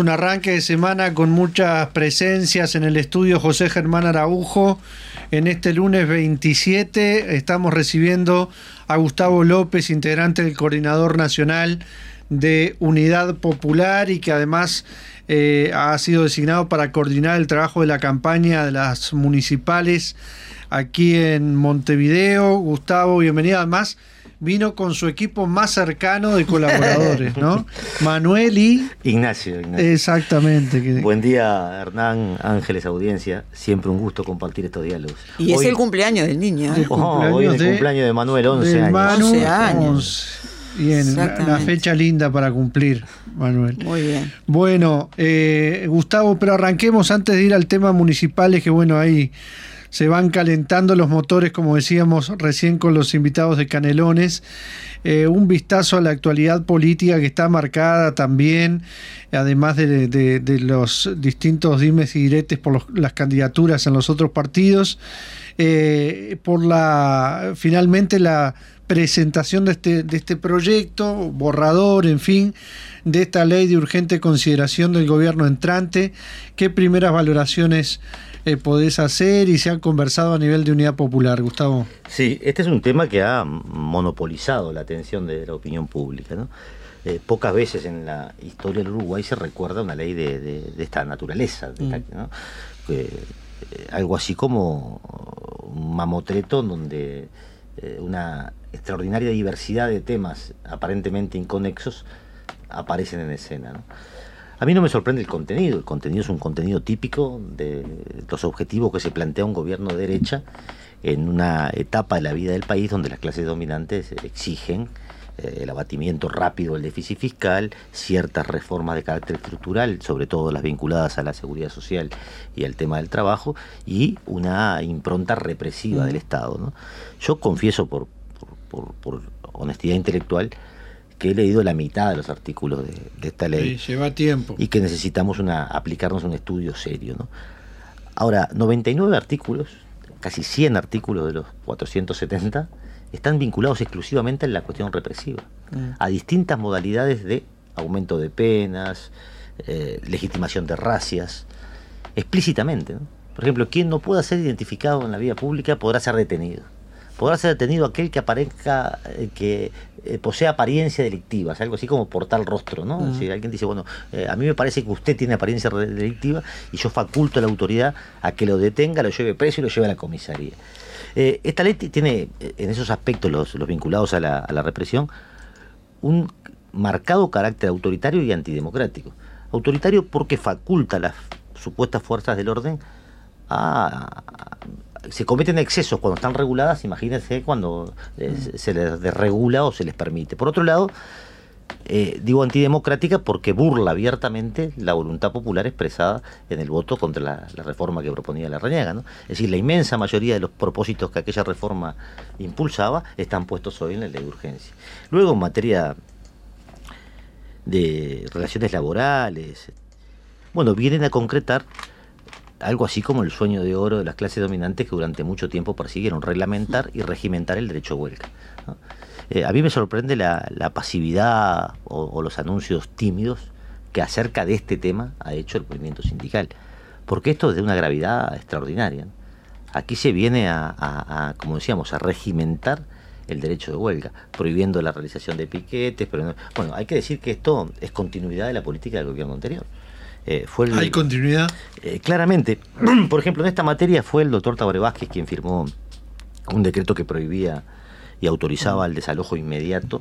Un arranque de semana con muchas presencias en el estudio José Germán Araujo. En este lunes 27 estamos recibiendo a Gustavo López, integrante del Coordinador Nacional de Unidad Popular y que además eh, ha sido designado para coordinar el trabajo de la campaña de las municipales aquí en Montevideo. Gustavo, bienvenido. Además, vino con su equipo más cercano de colaboradores, ¿no? Manuel y... Ignacio, Exactamente. Buen día, Hernán, Ángeles, audiencia. Siempre un gusto compartir estos diálogos. Y es el cumpleaños del niño. ¿eh? hoy es el cumpleaños de Manuel, 11 años. 11 años. Bien, una fecha linda para cumplir, Manuel. Muy bien. Bueno, eh, Gustavo, pero arranquemos antes de ir al tema municipales, que bueno, ahí se van calentando los motores, como decíamos recién con los invitados de Canelones. Eh, un vistazo a la actualidad política que está marcada también, además de, los distintos dimes y diretes por las candidaturas en los otros partidos, eh, por la finalmente la presentación de este, de este proyecto, borrador, en fin, de esta ley de urgente consideración del gobierno entrante. ¿Qué primeras valoraciones eh, podés hacer y se han conversado a nivel de unidad popular, Gustavo? Sí, este es un tema que ha monopolizado la atención de la opinión pública. ¿no? Eh, pocas veces en la historia del Uruguay se recuerda una ley de, esta naturaleza, mm. eh, algo así como un mamotreto donde una extraordinaria diversidad de temas aparentemente inconexos aparecen en escena. A mí no me sorprende el contenido, el contenido es un contenido típico de los objetivos que se plantea un gobierno de derecha en una etapa de la vida del país donde las clases dominantes exigen eh, el abatimiento rápido del déficit fiscal, ciertas reformas de carácter estructural, sobre todo las vinculadas a la seguridad social y al tema del trabajo, y una impronta represiva del Estado. Yo confieso por, por honestidad intelectual, que he leído la mitad de los artículos de, esta ley. lleva tiempo. Y que necesitamos una, aplicarnos un estudio serio. ¿no? Ahora, 99 artículos, casi 100 artículos de los 470, están vinculados exclusivamente en la cuestión represiva, mm. a distintas modalidades de aumento de penas, eh, legitimación de racias, explícitamente. Por ejemplo, quien no pueda ser identificado en la vía pública podrá ser detenido podrá ser detenido aquel que aparezca, eh, que eh, posea apariencia delictiva, algo así como portal rostro, ¿no? Si alguien dice, bueno, eh, a mí me parece que usted tiene apariencia delictiva y yo faculto a la autoridad a que lo detenga, lo lleve preso y lo lleve a la comisaría. Esta ley tiene, en esos aspectos, los, vinculados a la, a la represión, un marcado carácter autoritario y antidemocrático. Autoritario porque faculta a las supuestas fuerzas del orden a, se cometen excesos cuando están reguladas, imagínense cuando eh, se les desregula o se les permite. Por otro lado, eh, digo antidemocrática porque burla abiertamente la voluntad popular expresada en el voto contra la, reforma que proponía la Reñaga. ¿no? Es decir, la inmensa mayoría de los propósitos que aquella reforma impulsaba están puestos hoy en la ley de urgencia. Luego, en materia de relaciones laborales, bueno, vienen a concretar algo así como el sueño de oro de las clases dominantes que durante mucho tiempo persiguieron, reglamentar y regimentar el derecho a huelga. Eh, a mí me sorprende la, pasividad o, los anuncios tímidos que acerca de este tema ha hecho el movimiento sindical, porque esto es de una gravedad extraordinaria. Aquí se viene a, como decíamos, a regimentar el derecho de huelga, prohibiendo la realización de piquetes, pero bueno, hay que decir que esto es continuidad de la política del gobierno anterior. Eh, ¿Hay continuidad? Eh, claramente. Por ejemplo, en esta materia fue el doctor Tabaré Vázquez quien firmó un decreto que prohibía y autorizaba el desalojo inmediato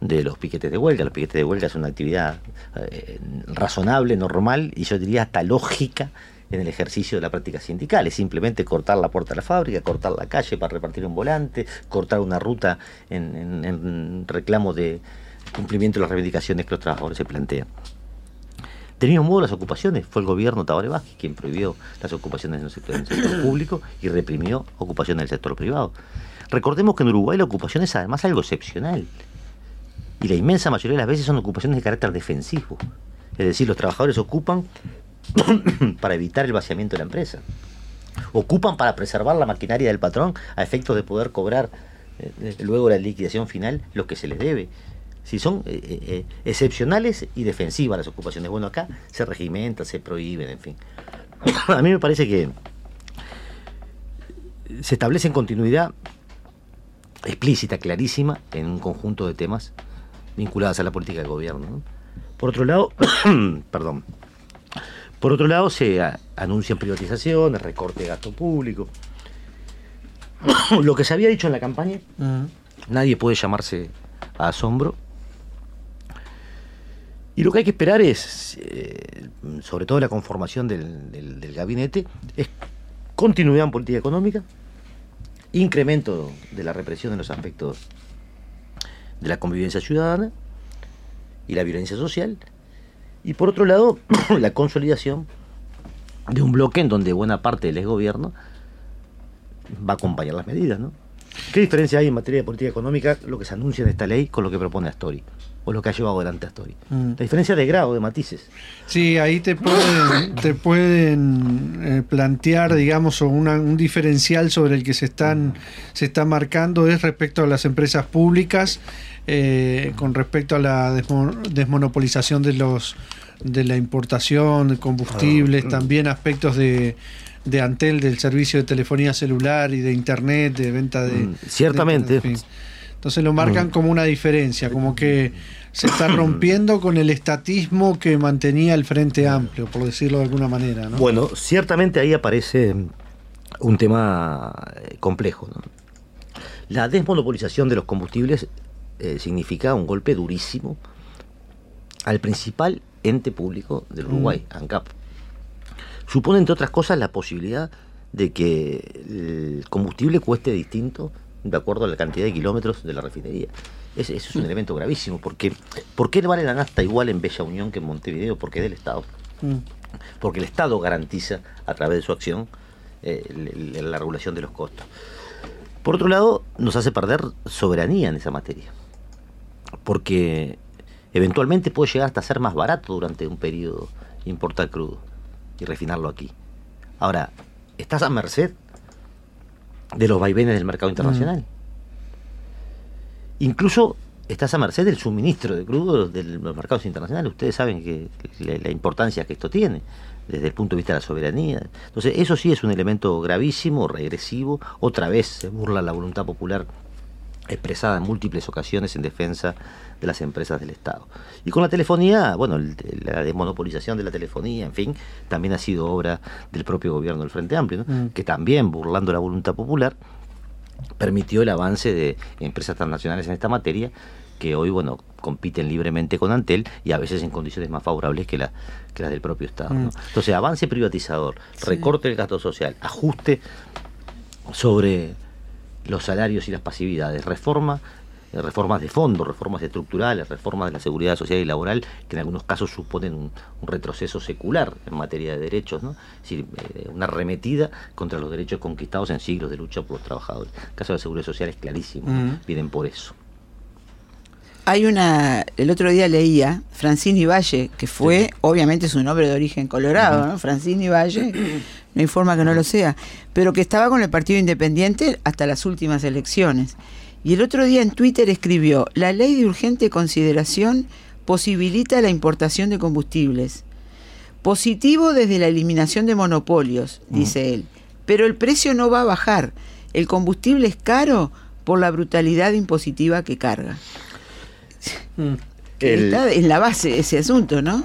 de los piquetes de huelga. Los piquetes de huelga es una actividad eh, razonable, normal y yo diría hasta lógica en el ejercicio de la práctica sindical. Es simplemente cortar la puerta de la fábrica, cortar la calle para repartir un volante, cortar una ruta en, en reclamo de cumplimiento de las reivindicaciones que los trabajadores se plantean. Del mismo modo, las ocupaciones. Fue el gobierno Tabaré Vázquez quien prohibió las ocupaciones en el, sector, público y reprimió ocupaciones en el sector privado. Recordemos que en Uruguay la ocupación es además algo excepcional. Y la inmensa mayoría de las veces son ocupaciones de carácter defensivo. Es decir, los trabajadores ocupan para evitar el vaciamiento de la empresa. Ocupan para preservar la maquinaria del patrón a efectos de poder cobrar eh, luego la liquidación final lo que se les debe. Si son eh, eh, excepcionales y defensivas las ocupaciones. Bueno, acá se regimentan, se prohíben, en fin. A mí me parece que se establece en continuidad explícita, clarísima, en un conjunto de temas vinculados a la política de gobierno. Por otro lado, perdón, por otro lado se anuncian privatizaciones, recorte de gasto público. Lo que se había dicho en la campaña, nadie puede llamarse a asombro. Y lo que hay que esperar es, eh, sobre todo la conformación del gabinete, es continuidad en política económica, incremento de la represión en los aspectos de la convivencia ciudadana y la violencia social, y por otro lado, la consolidación de un bloque en donde buena parte del gobierno va a acompañar las medidas. ¿Qué diferencia hay en materia de política económica lo que se anuncia en esta ley con lo que propone Astori? O lo que ha llevado adelante Astori. Mm. La diferencia de grado, de matices. Sí, ahí te pueden, te pueden eh, plantear, digamos, un diferencial sobre el que se están se está marcando es respecto a las empresas públicas, eh, con respecto a la desmonopolización de los de la importación de combustibles, ah. también aspectos de de Antel, del servicio de telefonía celular y de internet, de venta de... Mm, ciertamente. Entonces lo marcan mm. como una diferencia, como que se está rompiendo con el estatismo que mantenía el Frente Amplio, por decirlo de alguna manera. Bueno, ciertamente ahí aparece un tema eh, complejo. La desmonopolización de los combustibles eh, significa un golpe durísimo al principal ente público del Uruguay, mm. ANCAP supone, entre otras cosas, la posibilidad de que el combustible cueste distinto de acuerdo a la cantidad de kilómetros de la refinería. Ese, es un mm. elemento gravísimo, porque ¿por qué vale la nafta igual en Bella Unión que en Montevideo? Porque es del Estado. Mm. Porque el Estado garantiza, a través de su acción, eh, la regulación de los costos. Por otro lado, nos hace perder soberanía en esa materia, porque eventualmente puede llegar hasta ser más barato durante un periodo importar crudo y refinarlo aquí. Ahora, estás a merced de los vaivenes del mercado internacional. Mm. Incluso estás a merced del suministro de crudo de los mercados internacionales. Ustedes saben que la, importancia que esto tiene desde el punto de vista de la soberanía. Entonces, eso sí es un elemento gravísimo, regresivo. Otra vez se burla la voluntad popular expresada en múltiples ocasiones en defensa de las empresas del Estado. Y con la telefonía, bueno, la desmonopolización de la telefonía, en fin, también ha sido obra del propio gobierno del Frente Amplio, mm. que también, burlando la voluntad popular, permitió el avance de empresas transnacionales en esta materia que hoy, bueno, compiten libremente con Antel y a veces en condiciones más favorables que, la, que las del propio Estado. Mm. Entonces, avance privatizador, recorte del gasto social, ajuste sobre los salarios y las pasividades, reforma eh, reformas de fondo, reformas estructurales, reformas de la seguridad social y laboral, que en algunos casos suponen un, retroceso secular en materia de derechos, ¿no? es decir, eh, una arremetida contra los derechos conquistados en siglos de lucha por los trabajadores. El caso de la seguridad social es clarísimo, vienen por eso. Hay una, el otro día leía Francini Valle, que fue, obviamente es un hombre de origen colorado, ¿no? Francini Valle, no hay forma que no lo sea, pero que estaba con el Partido Independiente hasta las últimas elecciones. Y el otro día en Twitter escribió, la ley de urgente consideración posibilita la importación de combustibles. Positivo desde la eliminación de monopolios, dice él, pero el precio no va a bajar. El combustible es caro por la brutalidad impositiva que carga. Mm. Está en la base ese asunto, ¿no?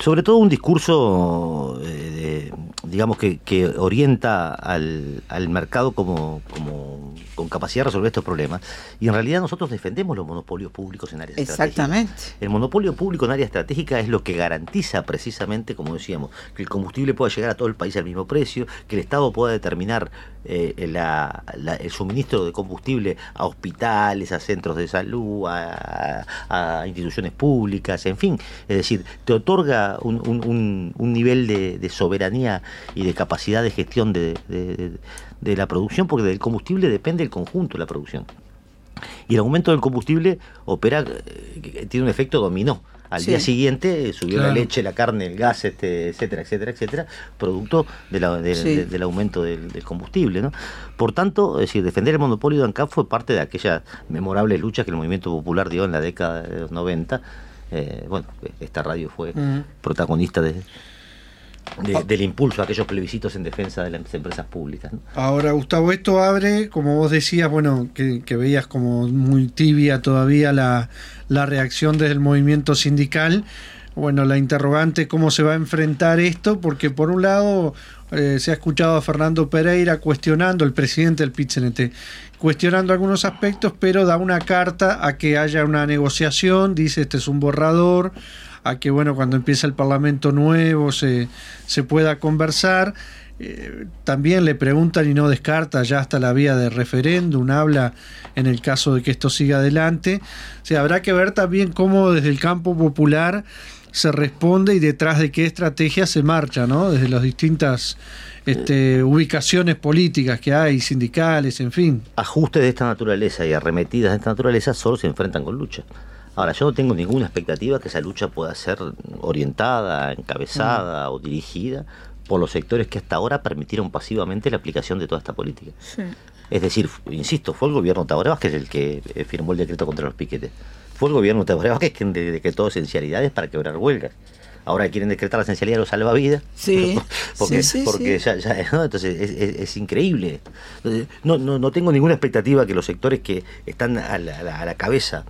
Sobre todo un discurso, eh, digamos, que, que orienta al, al mercado como, como con capacidad de resolver estos problemas. Y en realidad nosotros defendemos los monopolios públicos en áreas Exactamente. El monopolio público en área estratégica es lo que garantiza precisamente, como decíamos, que el combustible pueda llegar a todo el país al mismo precio, que el Estado pueda determinar eh, el suministro de combustible a hospitales, a centros de salud, a, instituciones públicas, en fin. Es decir, te otorga un, nivel de, soberanía y de capacidad de gestión de, de la producción, porque del combustible depende el conjunto de la producción. Y el aumento del combustible opera, eh, tiene un efecto dominó Al día siguiente eh, subió la leche, la carne, el gas, este, etcétera, etcétera, etcétera, producto del aumento del, combustible. ¿no? Por tanto, es decir, defender el monopolio de ANCAP fue parte de aquella memorable lucha que el movimiento popular dio en la década de los 90. Eh, bueno, esta radio fue protagonista de, Ah. del impulso a aquellos plebiscitos en defensa de las empresas públicas. Ahora, Gustavo, esto abre, como vos decías, bueno, que, veías como muy tibia todavía la, reacción desde el movimiento sindical. Bueno, la interrogante cómo se va a enfrentar esto, porque por un lado eh, se ha escuchado a Fernando Pereira cuestionando, el presidente del PITCNT, cuestionando algunos aspectos, pero da una carta a que haya una negociación, dice este es un borrador, a que bueno, cuando empieza el Parlamento nuevo se, se pueda conversar. Eh, también le preguntan y no descarta ya hasta la vía de referéndum, habla en el caso de que esto siga adelante. O habrá que ver también cómo desde el campo popular se responde y detrás de qué estrategia se marcha, ¿no? Desde las distintas este, ubicaciones políticas que hay, sindicales, en fin. Ajustes de esta naturaleza y arremetidas de esta naturaleza solo se enfrentan con lucha. Ahora, yo no tengo ninguna expectativa que esa lucha pueda ser orientada, encabezada o dirigida por los sectores que hasta ahora permitieron pasivamente la aplicación de toda esta política. Es decir, insisto, fue el gobierno de Tabaré Vázquez el que eh, firmó el decreto contra los piquetes. Fue el gobierno de Tabaré Vázquez quien decretó esencialidades para quebrar huelgas. Ahora quieren decretar la esencialidad de los salvavidas. Sí. porque porque ya, ya entonces es, increíble. no, no, no tengo ninguna expectativa que los sectores que están a la, a la cabeza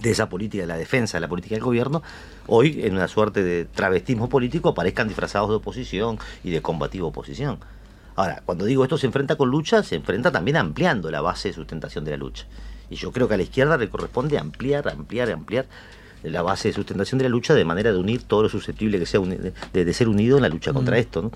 de esa política de la defensa de la política del gobierno, hoy en una suerte de travestismo político aparezcan disfrazados de oposición y de combativa oposición. Ahora, cuando digo esto se enfrenta con lucha, se enfrenta también ampliando la base de sustentación de la lucha. Y yo creo que a la izquierda le corresponde ampliar, ampliar, ampliar la base de sustentación de la lucha de manera de unir todo lo susceptible que sea de, ser unido en la lucha contra mm. esto. ¿no?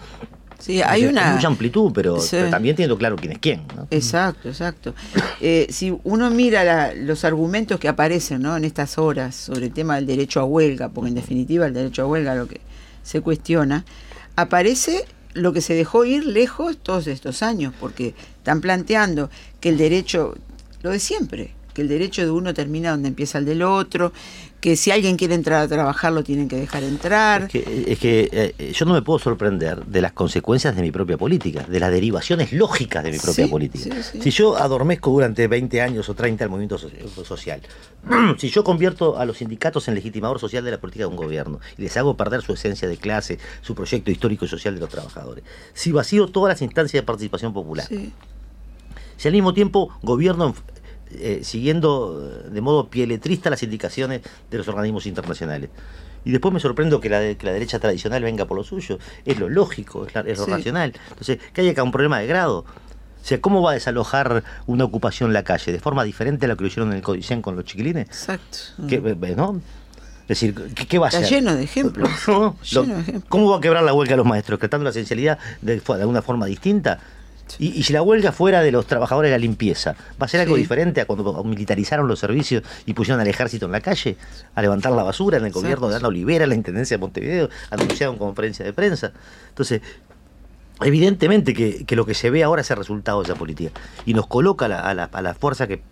Sí, hay una... mucha amplitud, pero, también teniendo claro quién es quién. Exacto, exacto. Eh, si uno mira los argumentos que aparecen ¿no? en estas horas sobre el tema del derecho a huelga, porque en definitiva el derecho a huelga lo que se cuestiona, aparece lo que se dejó ir lejos todos estos años, porque están planteando que el derecho, lo de siempre, que el derecho de uno termina donde empieza el del otro, que si alguien quiere entrar a trabajar lo tienen que dejar entrar. Es que, eh, yo no me puedo sorprender de las consecuencias de mi propia política, de las derivaciones lógicas de mi propia política. Si yo adormezco durante 20 años o 30 el movimiento social, si yo convierto a los sindicatos en legitimador social de la política de un gobierno y les hago perder su esencia de clase, su proyecto histórico y social de los trabajadores, si vacío todas las instancias de participación popular, si al mismo tiempo gobierno eh, siguiendo de modo pieletrista las indicaciones de los organismos internacionales. Y después me sorprendo que la, que la derecha tradicional venga por lo suyo. Es lo lógico, es, lo racional. Entonces, que haya acá un problema de grado. O sea, ¿cómo va a desalojar una ocupación en la calle? ¿De forma diferente a lo que lo hicieron en el Codicen con los chiquilines? Exacto. ¿no? Es decir, ¿qué, va a hacer? Está lleno de ejemplos. ¿Cómo va a quebrar la huelga a los maestros? ¿Tratando la esencialidad de, de alguna forma distinta? Y, si la huelga fuera de los trabajadores de la limpieza, ¿va a ser algo diferente a cuando militarizaron los servicios y pusieron al ejército en la calle a levantar la basura en el gobierno de Ana Olivera, en la Intendencia de Montevideo, anunciaron conferencia de prensa? Entonces, evidentemente que, lo que se ve ahora es el resultado de esa política y nos coloca a la, a la, fuerza que,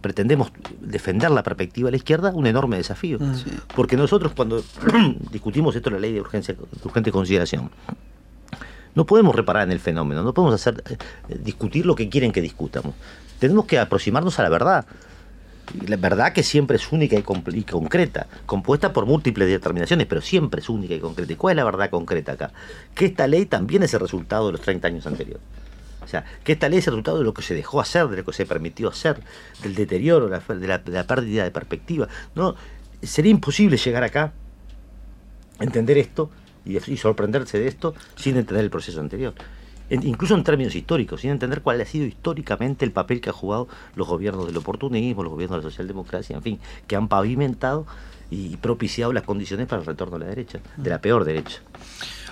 pretendemos defender la perspectiva de la izquierda un enorme desafío. Mm. Porque nosotros cuando discutimos esto, la ley de urgencia, de urgente consideración, no podemos reparar en el fenómeno, no podemos hacer eh, discutir lo que quieren que discutamos. Tenemos que aproximarnos a la verdad. La verdad que siempre es única y, concreta, compuesta por múltiples determinaciones, pero siempre es única y concreta. ¿Y cuál es la verdad concreta acá? Que esta ley también es el resultado de los 30 años anteriores. O sea, que esta ley es el resultado de lo que se dejó hacer, de lo que se permitió hacer, del deterioro, de la, de la pérdida de perspectiva. No, sería imposible llegar acá, entender esto y, sorprenderse de esto sin entender el proceso anterior. incluso en términos históricos, sin entender cuál ha sido históricamente el papel que han jugado los gobiernos del oportunismo, los gobiernos de la socialdemocracia, en fin, que han pavimentado y propiciado las condiciones para el retorno a la derecha, de la peor derecha.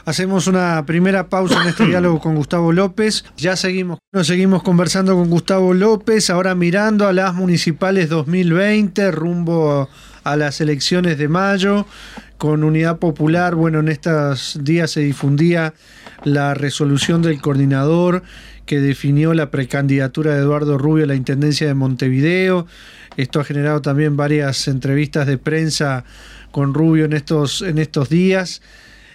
Hacemos una primera pausa en este diálogo con Gustavo López. Ya seguimos, nos seguimos conversando con Gustavo López, ahora mirando a las municipales 2020, rumbo a las elecciones de mayo con Unidad Popular. Bueno, en estos días se difundía la resolución del coordinador que definió la precandidatura de Eduardo Rubio a la Intendencia de Montevideo. Esto ha generado también varias entrevistas de prensa con Rubio en estos, en estos días.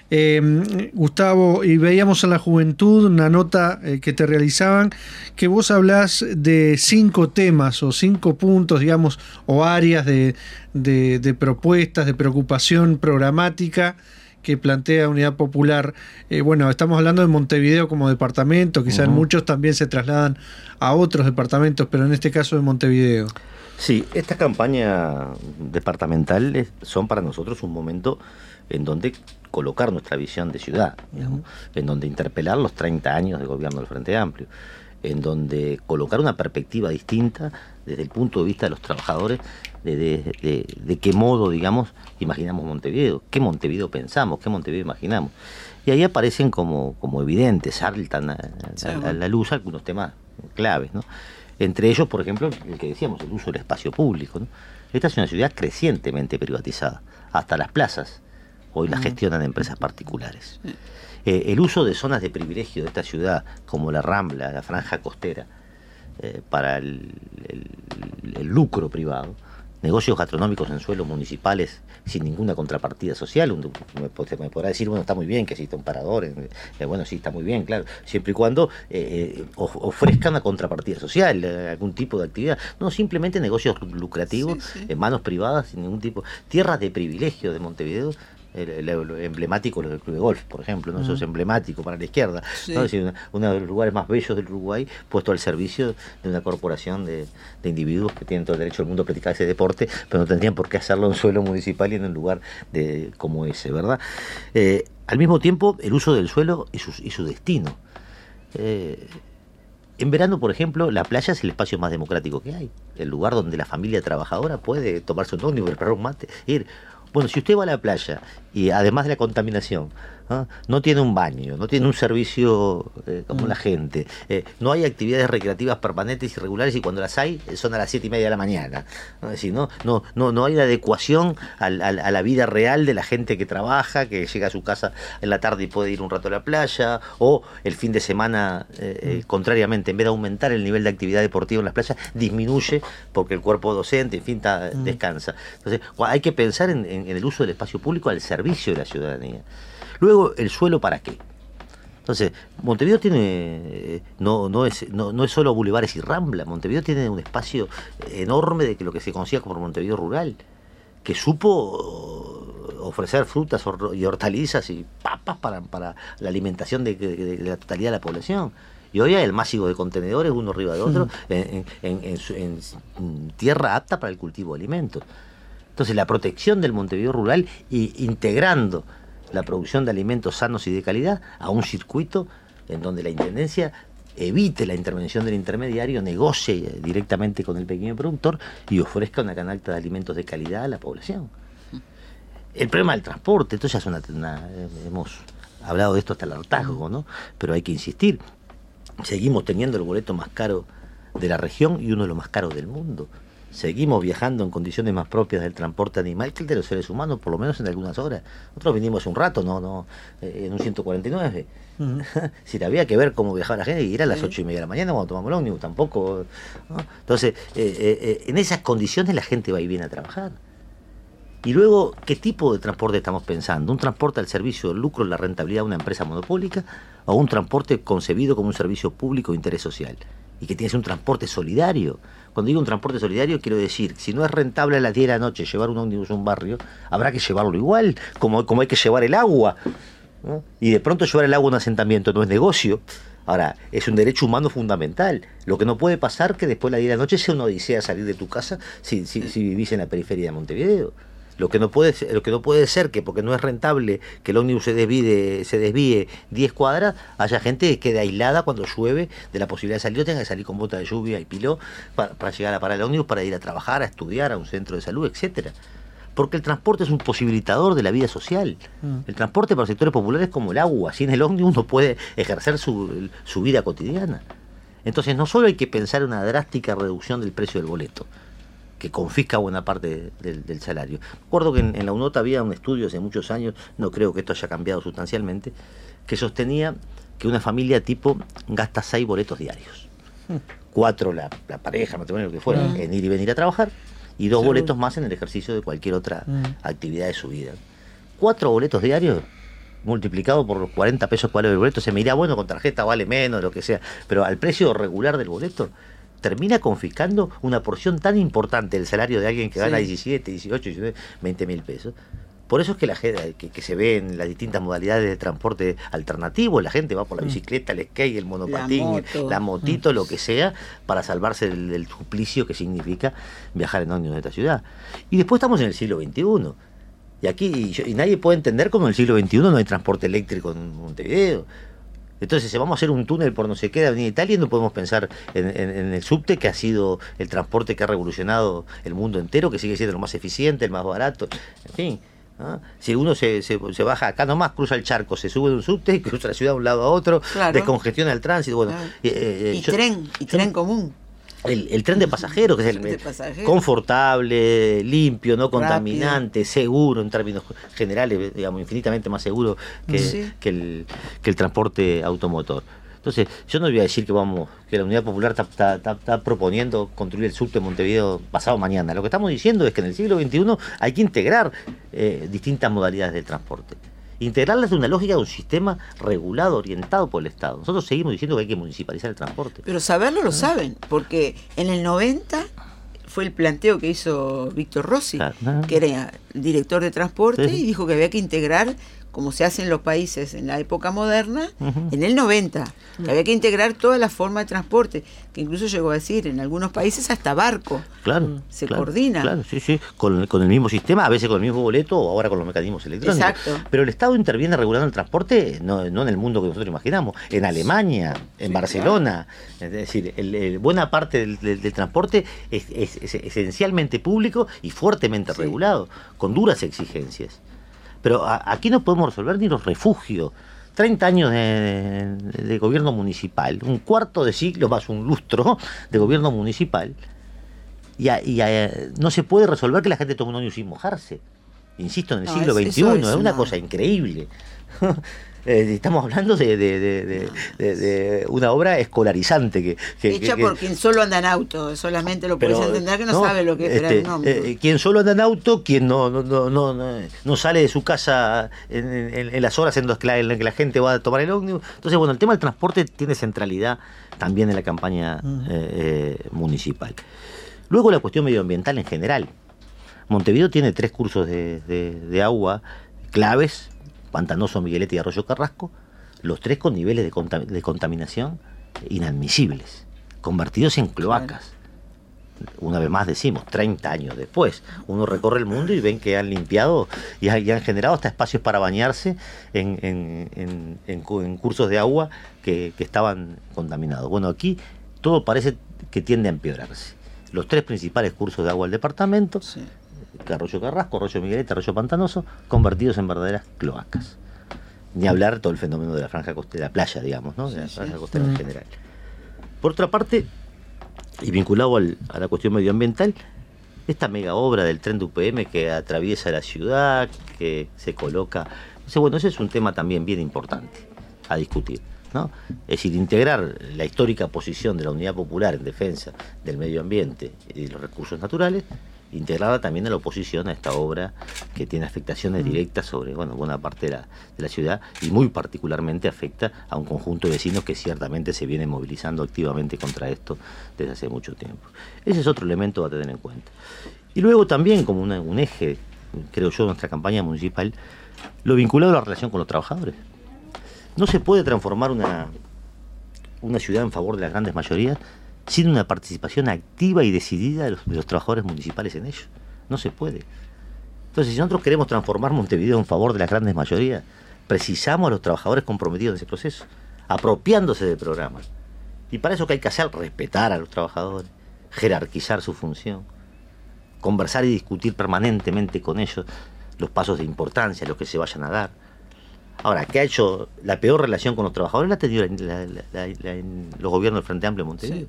Eh, Gustavo, y veíamos en la juventud una nota eh, que te realizaban que vos hablás de cinco temas o cinco puntos, digamos, o áreas de, propuestas, de preocupación programática que plantea Unidad Popular. Eh, bueno, estamos hablando de Montevideo como departamento, quizás muchos también se trasladan a otros departamentos, pero en este caso de Montevideo. Sí, esta campaña departamental son para nosotros un momento en donde colocar nuestra visión de ciudad, en donde interpelar los 30 años de gobierno del Frente Amplio, en donde colocar una perspectiva distinta desde el punto de vista de los trabajadores, de, qué modo, digamos, imaginamos Montevideo, qué Montevideo pensamos, qué Montevideo imaginamos. Y ahí aparecen como, como evidentes, saltan a, la luz algunos temas claves, ¿no? Entre ellos, por ejemplo, el que decíamos, el uso del espacio público. Esta es una ciudad crecientemente privatizada, hasta las plazas hoy las gestionan empresas particulares. Eh, el uso de zonas de privilegio de esta ciudad, como la Rambla, la franja costera, eh, para el, lucro privado, negocios gastronómicos en suelos municipales sin ninguna contrapartida social. me, podrá decir, bueno, está muy bien que exista un parador. Eh, bueno, sí, está muy bien, claro, siempre y cuando ofrezca una contrapartida social, algún tipo de actividad. No, simplemente negocios lucrativos en manos privadas, sin ningún tipo. Tierras de privilegio de Montevideo el, emblemático los del Club de Golf, por ejemplo, ¿no? eso es emblemático para la izquierda. uno de los lugares más bellos del Uruguay puesto al servicio de una corporación de, individuos que tienen todo el derecho del mundo a practicar ese deporte, pero no tendrían por qué hacerlo en suelo municipal y en un lugar de, como ese, ¿verdad? Eh, al mismo tiempo, el uso del suelo y su, y su destino. Eh, en verano, por ejemplo, la playa es el espacio más democrático que hay. El lugar donde la familia trabajadora puede tomarse un ómnibus, preparar un mate, ir. Bueno, si usted va a la playa y además de la contaminación, ¿no? tiene un baño, no tiene un servicio eh, como mm. la gente, eh, no hay actividades recreativas permanentes y regulares y cuando las hay son a las siete y media de la mañana. ¿no? Es decir, no, no, no, no hay la adecuación a la vida real de la gente que trabaja, que llega a su casa en la tarde y puede ir un rato a la playa, o el fin de semana, eh, mm. contrariamente, en vez de aumentar el nivel de actividad deportiva en las playas, disminuye porque el cuerpo docente, en fin, mm. descansa. Entonces, hay que pensar en el uso del espacio público al servicio de la ciudadanía. Luego, ¿el suelo para qué? Entonces, Montevideo tiene, eh, no, no, es, no, no es solo bulevares y rambla, Montevideo tiene un espacio enorme de lo que se conocía como Montevideo rural, que supo ofrecer frutas y hortalizas y papas para, para la alimentación de, la totalidad de la población. Y hoy hay el máximo de contenedores, uno arriba de otro, en, en, tierra apta para el cultivo de alimentos. Entonces, la protección del Montevideo rural y integrando la producción de alimentos sanos y de calidad a un circuito en donde la Intendencia evite la intervención del intermediario, negocie directamente con el pequeño productor y ofrezca una canasta de alimentos de calidad a la población. El problema del transporte, esto ya es una, hemos hablado de esto hasta el hartazgo, ¿no? Pero hay que insistir. Seguimos teniendo el boleto más caro de la región y uno de los más caros del mundo seguimos viajando en condiciones más propias del transporte animal que el de los seres humanos, por lo menos en algunas horas. Nosotros vinimos un rato, no, no, eh, en un 149. si había que ver cómo viajaba la gente, y era a las ocho y media de la mañana cuando tomamos el ómnibus, tampoco. Entonces, eh, eh, en esas condiciones la gente va y viene a trabajar. Y luego, ¿qué tipo de transporte estamos pensando? ¿Un transporte al servicio del lucro, la rentabilidad de una empresa monopólica? ¿O un transporte concebido como un servicio público de interés social? Y que tiene que ser un transporte solidario, cuando digo un transporte solidario, quiero decir, si no es rentable a las 10 de la noche llevar un ómnibus a un barrio, habrá que llevarlo igual, como, como hay que llevar el agua. Y de pronto llevar el agua a un asentamiento no es negocio. Ahora, es un derecho humano fundamental. Lo que no puede pasar que después de las 10 de la noche sea una odisea salir de tu casa si, si, si vivís en la periferia de Montevideo. Lo que no puede, lo que no puede ser que porque no es rentable que el ómnibus se desvíe, se desvíe 10 cuadras, haya gente que quede aislada cuando llueve de la posibilidad de salir o tenga que salir con bota de lluvia y piló para, llegar a parar el ómnibus, para ir a trabajar, a estudiar, a un centro de salud, etcétera porque el transporte es un posibilitador de la vida social. Mm. El transporte para sectores populares es como el agua, sin el ómnibus no puede ejercer su, su, vida cotidiana. Entonces no solo hay que pensar en una drástica reducción del precio del boleto, que confisca buena parte del, salario. Recuerdo que en, la UNOTA había un estudio hace muchos años, no creo que esto haya cambiado sustancialmente, que sostenía que una familia tipo gasta seis boletos diarios. Hmm. Cuatro la, pareja, matrimonio, lo que fuera, en ir y venir a trabajar, y dos boletos más en el ejercicio de cualquier otra hmm. actividad de su vida. Cuatro boletos diarios multiplicado por los 40 pesos que vale el boleto, se me dirá, bueno, con tarjeta vale menos, lo que sea, pero al precio regular del boleto termina confiscando una porción tan importante del salario de alguien que gana 17, 18, 19, 20 mil pesos. Por eso es que la gente que, se ve en las distintas modalidades de transporte alternativo, la gente va por la mm. bicicleta, el skate, el monopatín, la, motito, lo que sea, para salvarse del, suplicio que significa viajar en ómnibus de esta ciudad. Y después estamos en el siglo XXI. Y aquí y, nadie puede entender cómo en el siglo XXI no hay transporte eléctrico en Montevideo. Entonces, si vamos a hacer un túnel por no sé qué de Avenida Italia, no podemos pensar en, el subte, que ha sido el transporte que ha revolucionado el mundo entero, que sigue siendo lo más eficiente, el más barato, en fin. Si uno se, se, baja acá nomás, cruza el charco, se sube de un subte, y cruza la ciudad de un lado a otro, descongestiona el tránsito. Bueno, eh, eh, y tren, y tren común. El, tren de pasajeros, que es el, confortable, limpio, no contaminante, seguro en términos generales, digamos, infinitamente más seguro que, que, el, que el transporte automotor. Entonces, yo no voy a decir que vamos, que la Unidad Popular está, proponiendo construir el subte de Montevideo pasado mañana. Lo que estamos diciendo es que en el siglo XXI hay que integrar eh, distintas modalidades de transporte integrarlas de una lógica de un sistema regulado, orientado por el Estado. Nosotros seguimos diciendo que hay que municipalizar el transporte. Pero saberlo lo ah. saben, porque en el 90 fue el planteo que hizo Víctor Rossi, que era director de transporte, y dijo que había que integrar como se hace en los países en la época moderna, en el 90, que había que integrar toda la forma de transporte, que incluso llegó a decir, en algunos países hasta barco. Claro. Se coordina. Claro, sí, sí, con, el mismo sistema, a veces con el mismo boleto o ahora con los mecanismos electrónicos. Exacto. Pero el Estado interviene regulando el transporte, no, en el mundo que nosotros imaginamos, en Alemania, en Barcelona. Es decir, buena parte del, transporte es, esencialmente público y fuertemente regulado, con duras exigencias. Pero aquí no podemos resolver ni los refugios. 30 años de, gobierno municipal, un cuarto de siglo más un lustro de gobierno municipal, y, no se puede resolver que la gente tome un año sin mojarse. Insisto, en el siglo XXI, es, una cosa increíble. Eh, estamos hablando de, una obra escolarizante. que, Hecha por quien solo anda en auto, solamente lo puedes entender que no, sabe lo que es este, eh, quien solo anda en auto, quien no, no, no, no, sale de su casa en, las horas en las, que la, gente va a tomar el ómnibus. Entonces, bueno, el tema del transporte tiene centralidad también en la campaña eh, municipal. Luego la cuestión medioambiental en general. Montevideo tiene tres cursos de agua claves Pantanoso, Miguelete y Arroyo Carrasco, los tres con niveles de, contaminación inadmisibles, convertidos en cloacas. Una vez más decimos, 30 años después, uno recorre el mundo y ven que han limpiado y, han generado hasta espacios para bañarse en, cursos de agua que, estaban contaminados. Bueno, aquí todo parece que tiende a empeorarse. Los tres principales cursos de agua del departamento Arroyo Carrasco, Arroyo Miguelete, Arroyo Pantanoso, convertidos en verdaderas cloacas. Ni hablar todo el fenómeno de la franja costera, la playa, digamos, ¿no? De la franja costera en general. Por otra parte, y vinculado a la cuestión medioambiental, esta mega obra del tren de UPM que atraviesa la ciudad, que se coloca. bueno, ese es un tema también bien importante a discutir. ¿no? Es decir, integrar la histórica posición de la Unidad Popular en defensa del medio ambiente y de los recursos naturales integrada también a la oposición a esta obra que tiene afectaciones mm. directas sobre bueno, buena parte de la, de la, ciudad y muy particularmente afecta a un conjunto de vecinos que ciertamente se viene movilizando activamente contra esto desde hace mucho tiempo. Ese es otro elemento a tener en cuenta. Y luego también como un eje, creo yo, de nuestra campaña municipal, lo vinculado a la relación con los trabajadores. No se puede transformar una, una ciudad en favor de las grandes mayorías sin una participación activa y decidida de los, trabajadores municipales en ello. No se puede. Entonces, si nosotros queremos transformar Montevideo en favor de las grandes mayorías, precisamos a los trabajadores comprometidos en ese proceso, apropiándose del programa. Y para eso que hay que hacer, respetar a los trabajadores, jerarquizar su función, conversar y discutir permanentemente con ellos los pasos de importancia, los que se vayan a dar. Ahora, ¿qué ha hecho la peor relación con los trabajadores? La ha tenido los gobiernos del Frente Amplio de Montevideo.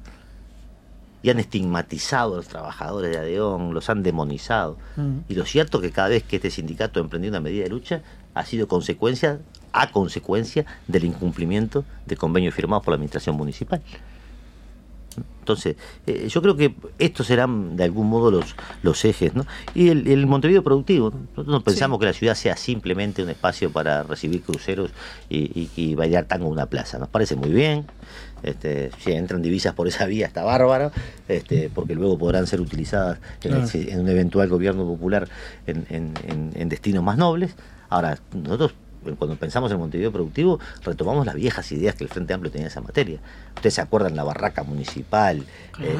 Y han estigmatizado a los trabajadores de ADEON, los han demonizado. Mm. Y lo cierto es que cada vez que este sindicato emprendió una medida de lucha, ha sido consecuencia, a consecuencia del incumplimiento de convenios firmados por la administración municipal. Entonces, eh, yo creo que estos serán de algún modo los, los ejes, ¿no? Y el, el Montevideo productivo, ¿no? nosotros no pensamos que la ciudad sea simplemente un espacio para recibir cruceros y, y- y bailar tango en una plaza, nos parece muy bien, este, si entran divisas por esa vía está bárbaro, este, porque luego podrán ser utilizadas en, el- en un eventual gobierno popular en, en- en- en destinos más nobles. Ahora, nosotros cuando pensamos en Montevideo Productivo, retomamos las viejas ideas que el Frente Amplio tenía en esa materia. Ustedes se acuerdan la barraca municipal, eh,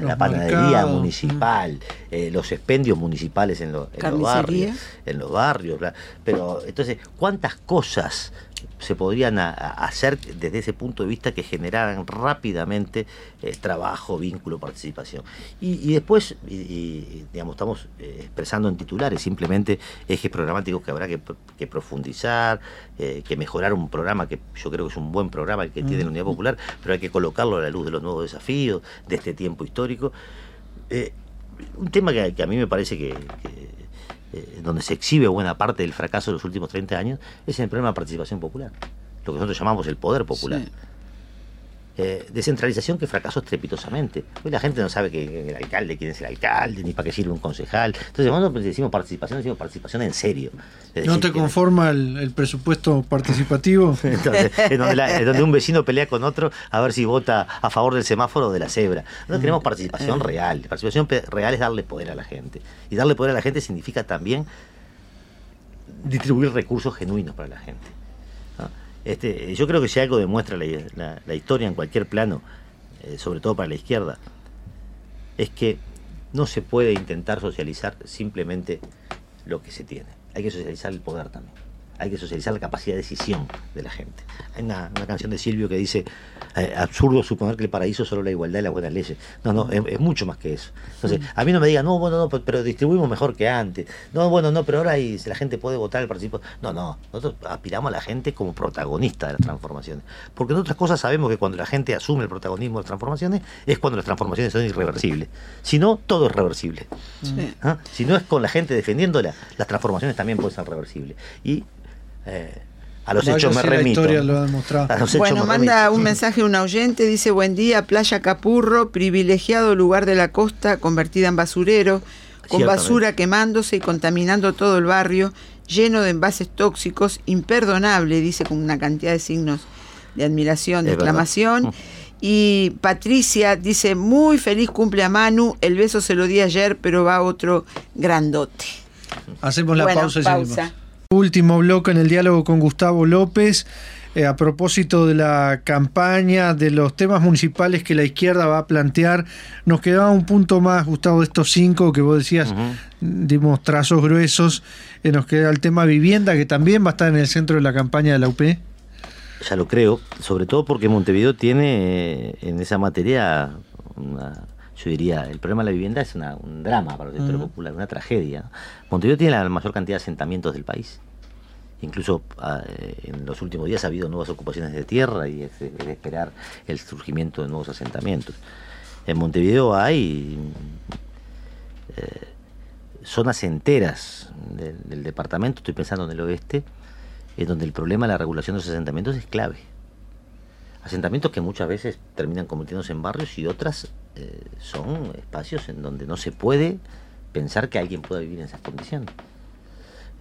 la, panadería mercados. municipal, eh, los expendios municipales en, lo- en los barrios, en los barrios. bla. Pero entonces, ¿cuántas cosas se podrían a- a hacer desde ese punto de vista que generaran rápidamente eh, trabajo, vínculo, participación? Y, y después, y, y, digamos, estamos eh, expresando en titulares simplemente ejes programáticos que habrá que, que profundizar, eh, que mejorar un programa que yo creo que es un buen programa el que tiene la Unidad Popular, pero hay que colocarlo a la luz de los nuevos desafíos, de este tiempo histórico. Un tema que, que a mí me parece que, que, eh, donde se exhibe buena parte del fracaso de los últimos 30 años es en el problema de participación popular, lo que nosotros llamamos el poder popular. Eh, descentralización que fracasó estrepitosamente. Hoy la gente no sabe que el alcalde, quién es el alcalde, ni para qué sirve un concejal. Entonces, cuando decimos participación, decimos participación en serio. ¿No te conforma el, el presupuesto participativo? entonces, en donde, la- en donde un vecino pelea con otro a ver si vota a favor del semáforo o de la cebra. Nosotros queremos participación real. Participación real es darle poder a la gente. Y darle poder a la gente significa también distribuir recursos genuinos para la gente. Este, yo creo que si algo demuestra la historia en cualquier plano, eh, sobre todo para la izquierda, es que no se puede intentar socializar simplemente lo que se tiene. Hay que socializar el poder también. Hay que socializar la capacidad de decisión de la gente. Hay una, una canción de Silvio que dice, eh, absurdo suponer que el paraíso es solo la igualdad y las buenas leyes. No, no, es, es mucho más que eso. Entonces, a mí no me digan, no, bueno, no, pero- distribuimos mejor que antes. No, bueno, no, pero ahora ahí la gente puede votar el participo. No, no, nosotros aspiramos a la gente como protagonista de las transformaciones. Porque en otras cosas sabemos que cuando la gente asume el protagonismo de las transformaciones es cuando las transformaciones son irreversibles. Si no, todo es reversible. Sí. ¿Ah? Si no es con la gente defendiéndola, las transformaciones también pueden ser reversibles. Y eh, a los Vaya hechos me remito. historia lo ha demostrado. A los hechos Bueno, manda remito. un mensaje un oyente, dice buen día, Playa Capurro, privilegiado lugar de la costa, convertida en basurero, con basura quemándose y contaminando todo el barrio, lleno de envases tóxicos, imperdonable, dice con una cantidad de signos de admiración, de Es verdad. exclamación. Y Patricia dice, muy feliz cumple a Manu, el beso se lo di ayer, pero va otro grandote. Hacemos la Bueno, pausa y pausa. seguimos. Último bloque en el diálogo con Gustavo López. eh, a propósito de la campaña, de los temas municipales que la izquierda va a plantear, nos quedaba un punto más, Gustavo, de estos cinco que vos decías, dimos trazos gruesos, eh, nos queda el tema vivienda, que también va a estar en el centro de la campaña de la UP. Ya lo creo, sobre todo porque Montevideo tiene eh, en esa materia, una- yo diría, el problema de la vivienda es una- un drama para el sector Ujú. popular, una tragedia. Montevideo tiene la mayor cantidad de asentamientos del país. Incluso ah, eh, en los últimos días ha habido nuevas ocupaciones de tierra y es de, es de esperar el surgimiento de nuevos asentamientos. En Montevideo hay eh, zonas enteras del, del departamento, estoy pensando en el oeste, en donde el problema de la regulación de los asentamientos es clave. Asentamientos que muchas veces terminan convirtiéndose en barrios y otras eh, son espacios en donde no se puede pensar que alguien pueda vivir en esas condiciones.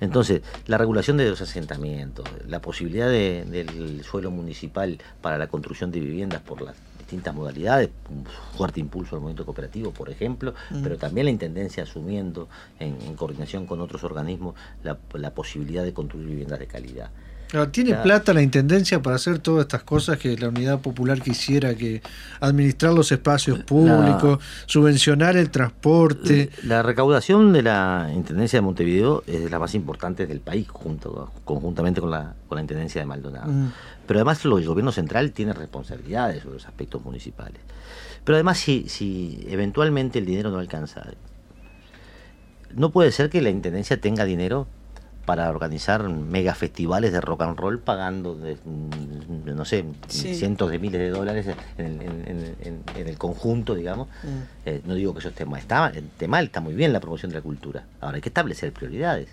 Entonces, la regulación de los asentamientos, la posibilidad de- del suelo municipal para la construcción de viviendas por las distintas modalidades, un fuerte impulso al movimiento cooperativo, por ejemplo, pero también la Intendencia asumiendo en, en coordinación con otros organismos la, la posibilidad de construir viviendas de calidad. ¿Tiene Claro. plata la Intendencia para hacer todas estas cosas que la Unidad Popular quisiera, que administrar los espacios públicos, subvencionar el transporte? La recaudación de la Intendencia de Montevideo es de las más importantes del país, junto, conjuntamente con la, con la Intendencia de Maldonado. Mm. Pero además el gobierno central tiene responsabilidades sobre los aspectos municipales. Pero además si, si eventualmente el dinero no alcanza, no puede ser que la Intendencia tenga dinero para organizar mega festivales de rock and roll pagando, mm, no sé, cientos de miles de dólares en, el conjunto, digamos. Mm. Eh, no digo que eso esté mal, está, esté mal, está muy bien la promoción de la cultura. Ahora hay que establecer prioridades.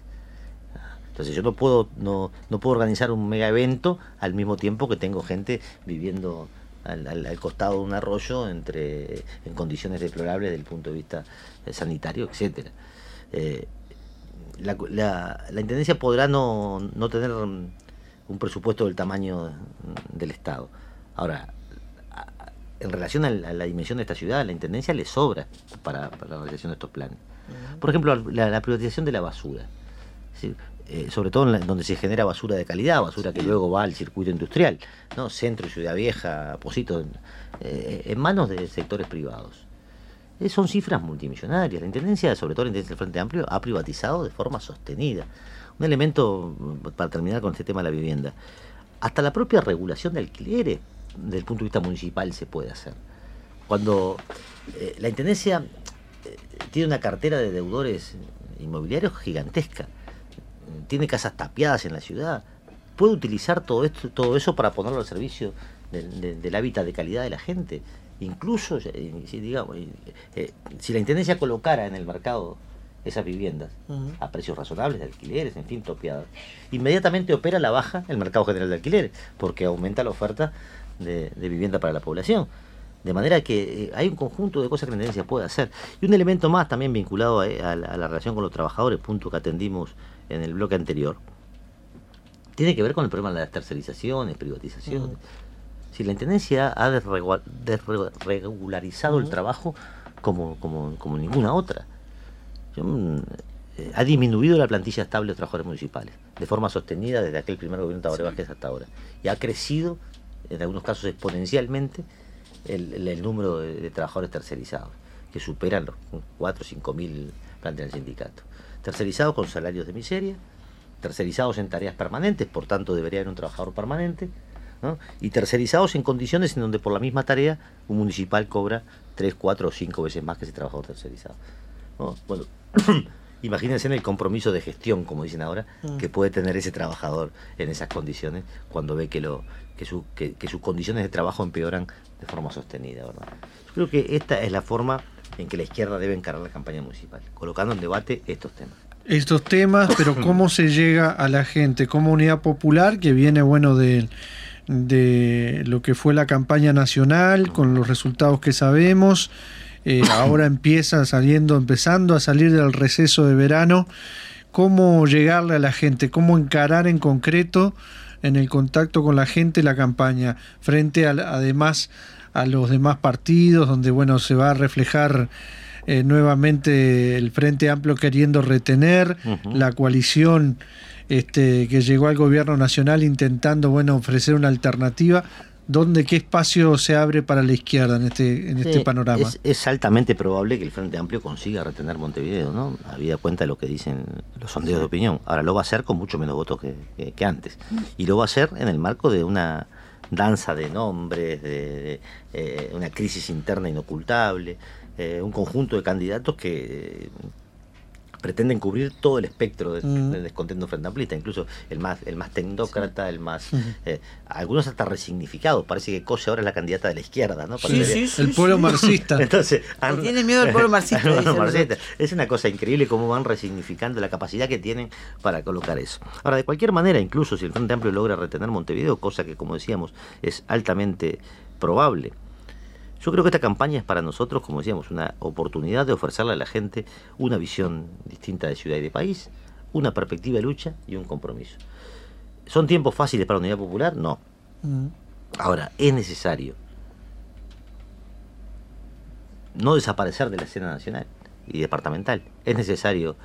Entonces yo no puedo, no, no puedo organizar un mega evento al mismo tiempo que tengo gente viviendo al, costado de un arroyo entre en condiciones deplorables desde el punto de vista eh, sanitario, etcétera. Eh, la, la, Intendencia podrá no, no tener un presupuesto del tamaño del Estado. Ahora, en relación a la, dimensión de esta ciudad, la Intendencia le sobra para, la realización de estos planes. Por ejemplo, la, privatización de la basura. Eh, sobre todo en donde se genera basura de calidad, basura que luego va al circuito industrial, ¿no? Centro, Ciudad Vieja, Posito, eh, en manos de sectores privados. Eh, son cifras multimillonarias. La Intendencia, sobre todo la Intendencia del Frente Amplio, ha privatizado de forma sostenida. Un elemento, mm, para terminar con este tema de la vivienda, hasta la propia regulación de alquileres, desde el punto de vista municipal, se puede hacer. Cuando eh, la Intendencia eh, tiene una cartera de deudores inmobiliarios gigantesca, tiene casas tapiadas en la ciudad, puede utilizar todo, esto, todo eso para ponerlo al servicio del hábitat de calidad de la gente incluso, si, digamos, eh, si la Intendencia colocara en el mercado esas viviendas a precios razonables de alquileres, en fin, topiadas, inmediatamente opera la baja el mercado general de alquileres, porque aumenta la oferta de, vivienda para la población. De manera que eh, hay un conjunto de cosas que la Intendencia puede hacer. Y un elemento más también vinculado a, la, relación con los trabajadores, punto que atendimos en el bloque anterior, tiene que ver con el problema de las tercerizaciones, privatizaciones si la Intendencia ha desregularizado el trabajo como, como, ninguna otra. Mm, eh, ha disminuido la plantilla estable de trabajadores municipales de forma sostenida desde aquel primer gobierno de Tabaré Vázquez hasta ahora. Y ha crecido, en algunos casos exponencialmente, el, número de, trabajadores tercerizados, que superan los 4 o 5 mil plantean el sindicato. Tercerizados con salarios de miseria, tercerizados en tareas permanentes, por tanto debería haber un trabajador permanente, y tercerizados en condiciones en donde por la misma tarea un municipal cobra 3, 4 o 5 veces más que ese trabajador tercerizado. Bueno, imagínense en el compromiso de gestión, como dicen ahora, mm. que puede tener ese trabajador en esas condiciones cuando ve que, lo, que, su, que, sus condiciones de trabajo empeoran de forma sostenida. ¿verdad? Yo creo que esta es la forma en que la izquierda debe encarar la campaña municipal, colocando en debate estos temas estos temas, pero cómo se llega a la gente, como unidad popular que viene, bueno, de, de lo que fue la campaña nacional, con los resultados que sabemos. Eh, ahora empieza saliendo, empezando a salir del receso de verano. ¿Cómo llegarle a la gente? ¿Cómo encarar en concreto en el contacto con la gente la campaña? Frente además a los demás partidos, donde bueno, se va a reflejar eh, nuevamente el Frente Amplio queriendo retener, la coalición este, que llegó al gobierno nacional intentando bueno, ofrecer una alternativa. ¿Dónde, qué espacio se abre para la izquierda en este, en este panorama? Es, altamente probable que el Frente Amplio consiga retener Montevideo, ¿no? Habida cuenta de lo que dicen los sondeos de opinión. Ahora lo va a hacer con mucho menos votos que, antes. Y lo va a hacer en el marco de una danza de nombres, de, eh, una crisis interna inocultable, eh, un conjunto de candidatos que pretenden cubrir todo el espectro mm. del, descontento frente amplista, incluso el más, el más tecnócrata, el más eh, algunos hasta resignificados, parece que Cose ahora es la candidata de la izquierda, ¿no? el pueblo marxista. Entonces, tiene miedo al pueblo marxista. Es una cosa increíble cómo van resignificando la capacidad que tienen para colocar eso. Ahora, de cualquier manera, incluso si el Frente Amplio logra retener Montevideo, cosa que como decíamos es altamente probable, yo creo que esta campaña es para nosotros, como decíamos, una oportunidad de ofrecerle a la gente una visión distinta de ciudad y de país, una perspectiva de lucha y un compromiso. ¿Son tiempos fáciles para la Unidad Popular? No. Mm. Ahora, es necesario no desaparecer de la escena nacional y departamental. Es necesario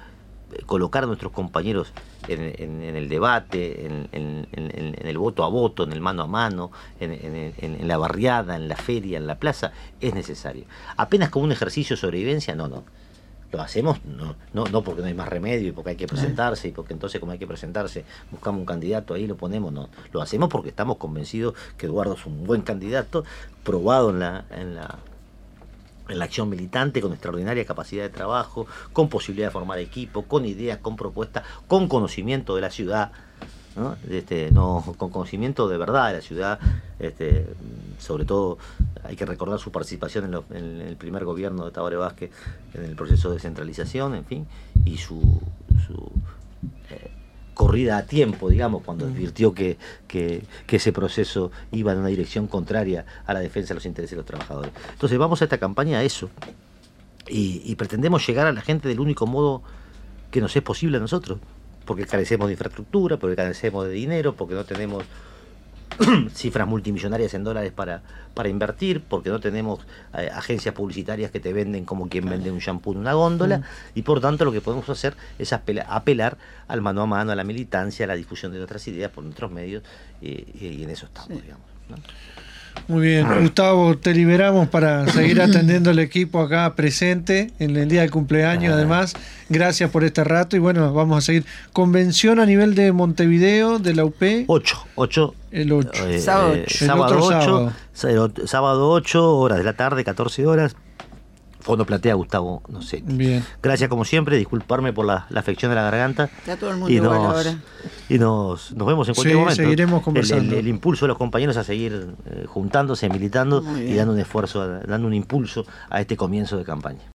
colocar a nuestros compañeros en, el debate, en, el voto a voto, en el mano a mano, en, la barriada, en la feria, en la plaza, es necesario. Apenas como un ejercicio de sobrevivencia, no, no. Lo hacemos no, no, no porque no hay más remedio y porque hay que presentarse y porque entonces como hay que presentarse buscamos un candidato ahí lo ponemos, no. Lo hacemos porque estamos convencidos que Eduardo es un buen candidato, probado en la, en la en la acción militante, con extraordinaria capacidad de trabajo, con posibilidad de formar equipo, con ideas, con propuestas, con conocimiento de la ciudad, ¿no? Este, no, con conocimiento de verdad de la ciudad, este, sobre todo hay que recordar su participación en, lo- el primer gobierno de Tabaré Vázquez en el proceso de descentralización, en fin, y su, su, corrida a tiempo, digamos, cuando advirtió que, que, que ese proceso iba en una dirección contraria a la defensa de los intereses de los trabajadores. Entonces vamos a esta campaña a eso y, y pretendemos llegar a la gente del único modo que nos es posible a nosotros, porque carecemos de infraestructura, porque carecemos de dinero, porque no tenemos cifras multimillonarias en dólares para, para invertir, porque no tenemos eh, agencias publicitarias que te venden como quien vende un shampoo en una góndola, y por tanto lo que podemos hacer es apela- apelar al mano a mano, a la militancia, a la difusión de nuestras ideas por nuestros medios, y, y- en eso estamos, digamos. ¿no? Muy bien, Gustavo, te liberamos para seguir atendiendo al equipo acá presente en el día del cumpleaños. Además, gracias por este rato y bueno, vamos a seguir. Convención a nivel de Montevideo, de la UP, 8, 8 el 8. Eh, Sábado eh, ocho. El sábado otro 8, sábado. sábado 8, horas de la tarde, 14 horas. Fondo Platea, Gustavo, no sé. Bien. Gracias como siempre, disculparme por la, la afección de la garganta. Está todo el mundo y igual nos, ahora. y nos, nos vemos en cualquier Sí, momento. seguiremos conversando. El, el impulso de los compañeros a seguir eh, juntándose, militando y dando un esfuerzo, dando un impulso a este comienzo de campaña.